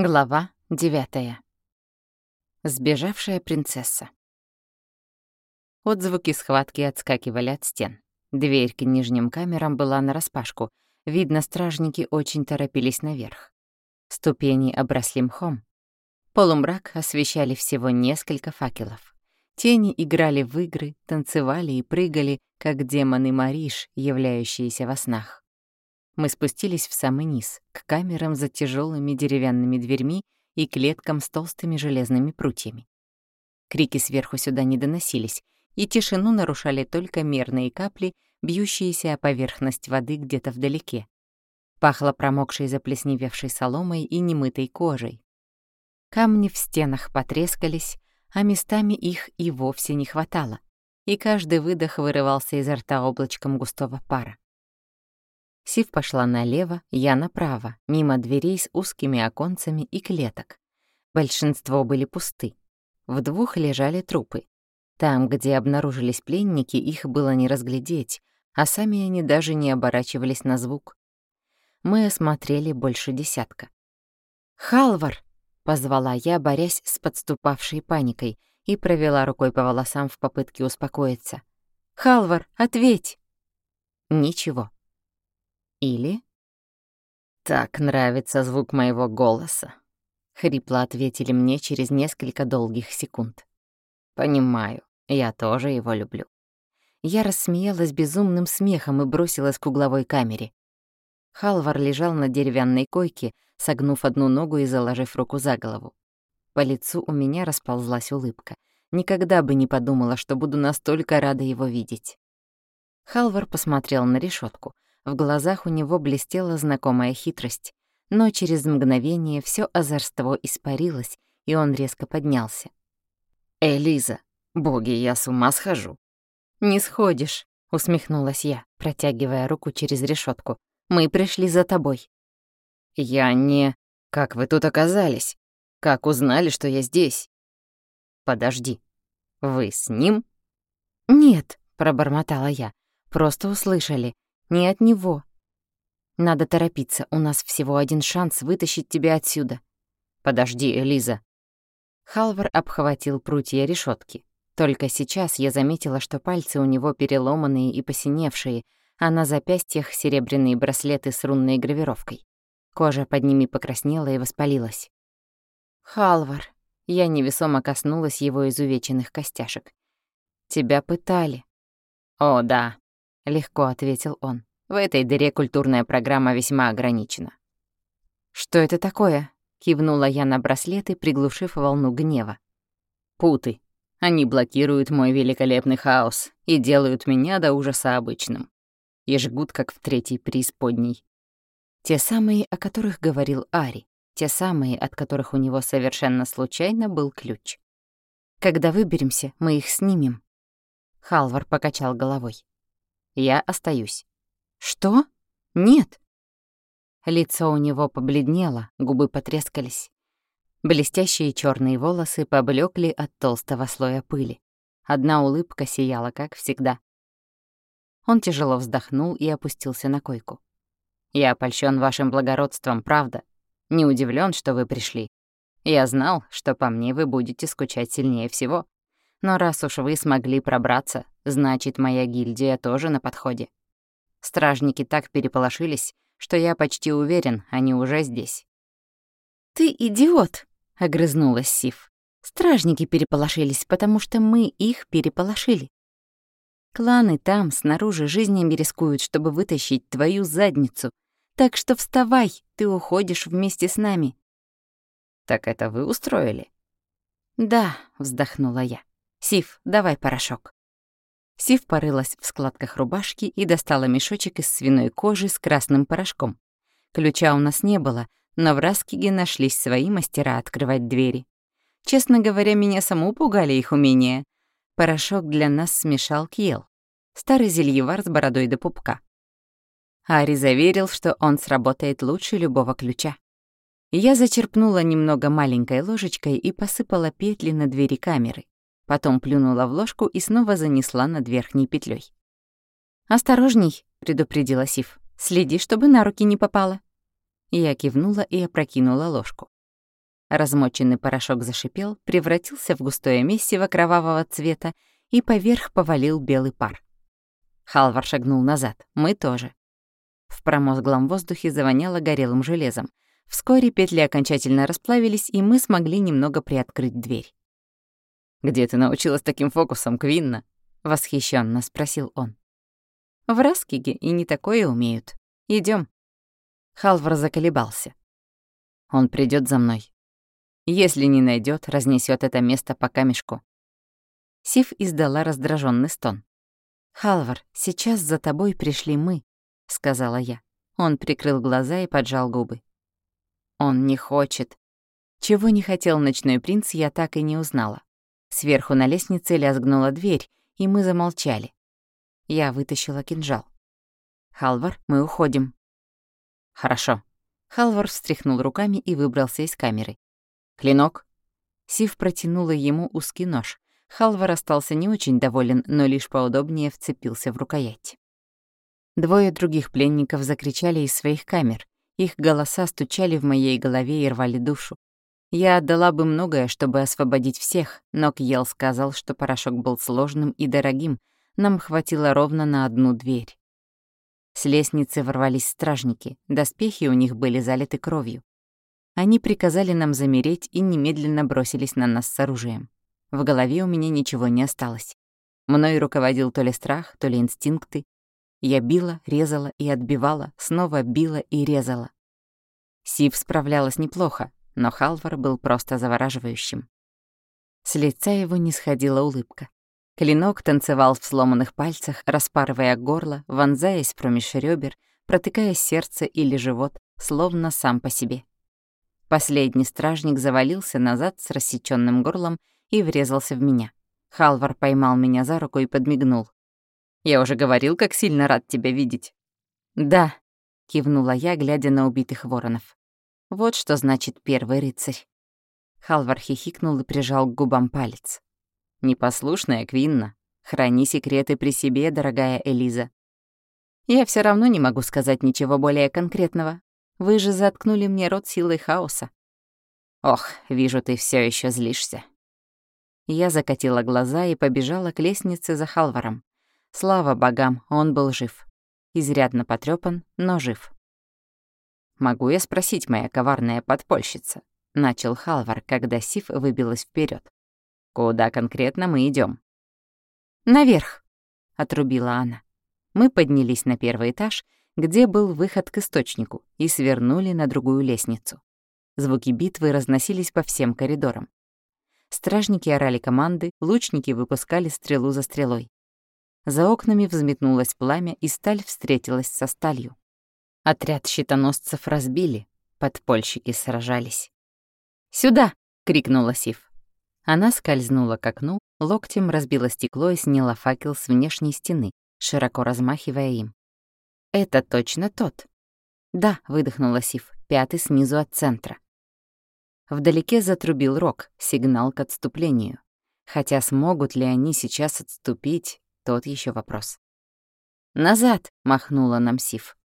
Глава девятая. Сбежавшая принцесса. Отзвуки схватки отскакивали от стен. Дверь к нижним камерам была нараспашку. Видно, стражники очень торопились наверх. Ступени обросли мхом. Полумрак освещали всего несколько факелов. Тени играли в игры, танцевали и прыгали, как демоны Мариш, являющиеся во снах. Мы спустились в самый низ, к камерам за тяжелыми деревянными дверьми и клеткам с толстыми железными прутьями. Крики сверху сюда не доносились, и тишину нарушали только мерные капли, бьющиеся о поверхность воды где-то вдалеке. Пахло промокшей заплесневевшей соломой и немытой кожей. Камни в стенах потрескались, а местами их и вовсе не хватало, и каждый выдох вырывался изо рта облачком густого пара. Сив пошла налево, я направо, мимо дверей с узкими оконцами и клеток. Большинство были пусты. В двух лежали трупы. Там, где обнаружились пленники, их было не разглядеть, а сами они даже не оборачивались на звук. Мы осмотрели больше десятка. «Халвар!» — позвала я, борясь с подступавшей паникой, и провела рукой по волосам в попытке успокоиться. «Халвар, ответь!» Ничего. Или... «Так нравится звук моего голоса», — хрипло ответили мне через несколько долгих секунд. «Понимаю, я тоже его люблю». Я рассмеялась безумным смехом и бросилась к угловой камере. Халвар лежал на деревянной койке, согнув одну ногу и заложив руку за голову. По лицу у меня расползлась улыбка. Никогда бы не подумала, что буду настолько рада его видеть. Халвар посмотрел на решетку. В глазах у него блестела знакомая хитрость, но через мгновение все озорство испарилось, и он резко поднялся. «Элиза, боги, я с ума схожу». «Не сходишь», — усмехнулась я, протягивая руку через решетку. «Мы пришли за тобой». «Я не... Как вы тут оказались? Как узнали, что я здесь?» «Подожди, вы с ним?» «Нет», — пробормотала я, — «просто услышали. Не от него. Надо торопиться, у нас всего один шанс вытащить тебя отсюда. Подожди, Элиза. Халвар обхватил прутья решетки. Только сейчас я заметила, что пальцы у него переломанные и посиневшие, а на запястьях серебряные браслеты с рунной гравировкой. Кожа под ними покраснела и воспалилась. «Халвар», — я невесомо коснулась его изувеченных костяшек. «Тебя пытали». «О, да», легко ответил он. В этой дыре культурная программа весьма ограничена. Что это такое? кивнула я на браслеты, приглушив волну гнева. Путы. Они блокируют мой великолепный хаос и делают меня до ужаса обычным. И жгут, как в третьей преисподней. Те самые, о которых говорил Ари. Те самые, от которых у него совершенно случайно был ключ. Когда выберемся, мы их снимем. Халвар покачал головой. Я остаюсь. Что? Нет. Лицо у него побледнело, губы потрескались. Блестящие черные волосы поблекли от толстого слоя пыли. Одна улыбка сияла, как всегда. Он тяжело вздохнул и опустился на койку. «Я опольщен вашим благородством, правда. Не удивлен, что вы пришли. Я знал, что по мне вы будете скучать сильнее всего. Но раз уж вы смогли пробраться, значит, моя гильдия тоже на подходе. Стражники так переполошились, что я почти уверен, они уже здесь. «Ты идиот!» — огрызнулась Сив. «Стражники переполошились, потому что мы их переполошили. Кланы там, снаружи, жизнями рискуют, чтобы вытащить твою задницу. Так что вставай, ты уходишь вместе с нами». «Так это вы устроили?» «Да», — вздохнула я. «Сив, давай порошок». Сив порылась в складках рубашки и достала мешочек из свиной кожи с красным порошком. Ключа у нас не было, но в Раскиге нашлись свои мастера открывать двери. Честно говоря, меня саму пугали их умения. Порошок для нас смешал Кьел, старый зельевар с бородой до пупка. Ари заверил, что он сработает лучше любого ключа. Я зачерпнула немного маленькой ложечкой и посыпала петли на двери камеры. Потом плюнула в ложку и снова занесла над верхней петлей. «Осторожней», — предупредила Сив. «Следи, чтобы на руки не попало». Я кивнула и опрокинула ложку. Размоченный порошок зашипел, превратился в густое месиво кровавого цвета и поверх повалил белый пар. Халвар шагнул назад, мы тоже. В промозглом воздухе завоняло горелым железом. Вскоре петли окончательно расплавились, и мы смогли немного приоткрыть дверь. «Где ты научилась таким фокусом, Квинна?» — восхищенно спросил он. «В Раскиге и не такое умеют. Идем. Халвар заколебался. Он придет за мной. Если не найдет, разнесет это место по камешку. Сив издала раздраженный стон. «Халвар, сейчас за тобой пришли мы», — сказала я. Он прикрыл глаза и поджал губы. «Он не хочет». Чего не хотел ночной принц, я так и не узнала. Сверху на лестнице лязгнула дверь, и мы замолчали. Я вытащила кинжал. «Халвар, мы уходим». «Хорошо». Халвар встряхнул руками и выбрался из камеры. «Клинок?» Сив протянула ему узкий нож. Халвар остался не очень доволен, но лишь поудобнее вцепился в рукоять. Двое других пленников закричали из своих камер. Их голоса стучали в моей голове и рвали душу. Я отдала бы многое, чтобы освободить всех, но Кьел сказал, что порошок был сложным и дорогим, нам хватило ровно на одну дверь. С лестницы ворвались стражники, доспехи у них были залиты кровью. Они приказали нам замереть и немедленно бросились на нас с оружием. В голове у меня ничего не осталось. Мной руководил то ли страх, то ли инстинкты. Я била, резала и отбивала, снова била и резала. Сив справлялась неплохо, но Халвар был просто завораживающим. С лица его не сходила улыбка. Клинок танцевал в сломанных пальцах, распарывая горло, вонзаясь промеж ребер, протыкая сердце или живот, словно сам по себе. Последний стражник завалился назад с рассечённым горлом и врезался в меня. Халвар поймал меня за руку и подмигнул. «Я уже говорил, как сильно рад тебя видеть». «Да», — кивнула я, глядя на убитых воронов. Вот что значит первый рыцарь. Халвар хихикнул и прижал к губам палец. «Непослушная Квинна, храни секреты при себе, дорогая Элиза. Я все равно не могу сказать ничего более конкретного. Вы же заткнули мне рот силой хаоса. Ох, вижу, ты все еще злишься». Я закатила глаза и побежала к лестнице за Халваром. Слава богам, он был жив. Изрядно потрёпан, но жив. «Могу я спросить, моя коварная подпольщица?» — начал Халвар, когда Сив выбилась вперед. «Куда конкретно мы идем? «Наверх», — отрубила она. Мы поднялись на первый этаж, где был выход к источнику, и свернули на другую лестницу. Звуки битвы разносились по всем коридорам. Стражники орали команды, лучники выпускали стрелу за стрелой. За окнами взметнулось пламя, и сталь встретилась со сталью. Отряд щитоносцев разбили, подпольщики сражались. «Сюда!» — крикнула Сив. Она скользнула к окну, локтем разбила стекло и сняла факел с внешней стены, широко размахивая им. «Это точно тот!» «Да», — выдохнула Сив, пятый снизу от центра. Вдалеке затрубил рог, сигнал к отступлению. Хотя смогут ли они сейчас отступить, тот еще вопрос. «Назад!» — махнула нам Сив.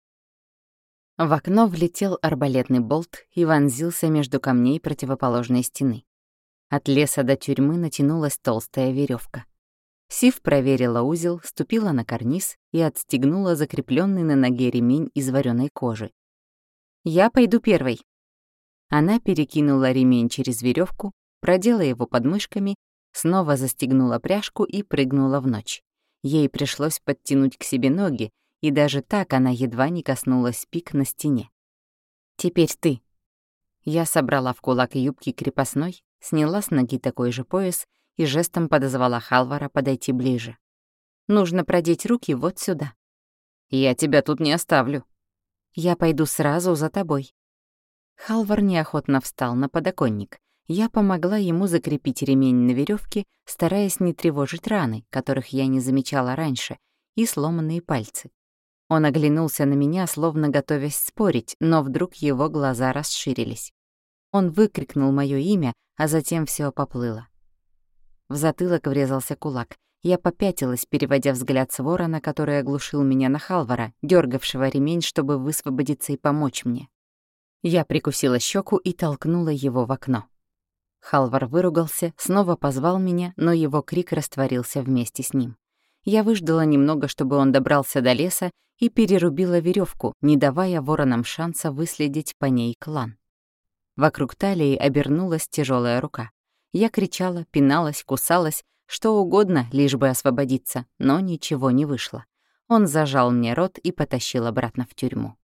В окно влетел арбалетный болт и вонзился между камней противоположной стены. От леса до тюрьмы натянулась толстая веревка. Сив проверила узел, ступила на карниз и отстегнула закрепленный на ноге ремень из вареной кожи. «Я пойду первой». Она перекинула ремень через веревку, продела его подмышками, снова застегнула пряжку и прыгнула в ночь. Ей пришлось подтянуть к себе ноги, и даже так она едва не коснулась пик на стене. «Теперь ты». Я собрала в кулак юбки крепостной, сняла с ноги такой же пояс и жестом подозвала Халвара подойти ближе. «Нужно продеть руки вот сюда». «Я тебя тут не оставлю». «Я пойду сразу за тобой». Халвар неохотно встал на подоконник. Я помогла ему закрепить ремень на веревке, стараясь не тревожить раны, которых я не замечала раньше, и сломанные пальцы. Он оглянулся на меня, словно готовясь спорить, но вдруг его глаза расширились. Он выкрикнул моё имя, а затем всё поплыло. В затылок врезался кулак. Я попятилась, переводя взгляд с ворона, который оглушил меня на Халвара, дергавшего ремень, чтобы высвободиться и помочь мне. Я прикусила щеку и толкнула его в окно. Халвар выругался, снова позвал меня, но его крик растворился вместе с ним. Я выждала немного, чтобы он добрался до леса и перерубила веревку, не давая воронам шанса выследить по ней клан. Вокруг талии обернулась тяжелая рука. Я кричала, пиналась, кусалась, что угодно, лишь бы освободиться, но ничего не вышло. Он зажал мне рот и потащил обратно в тюрьму.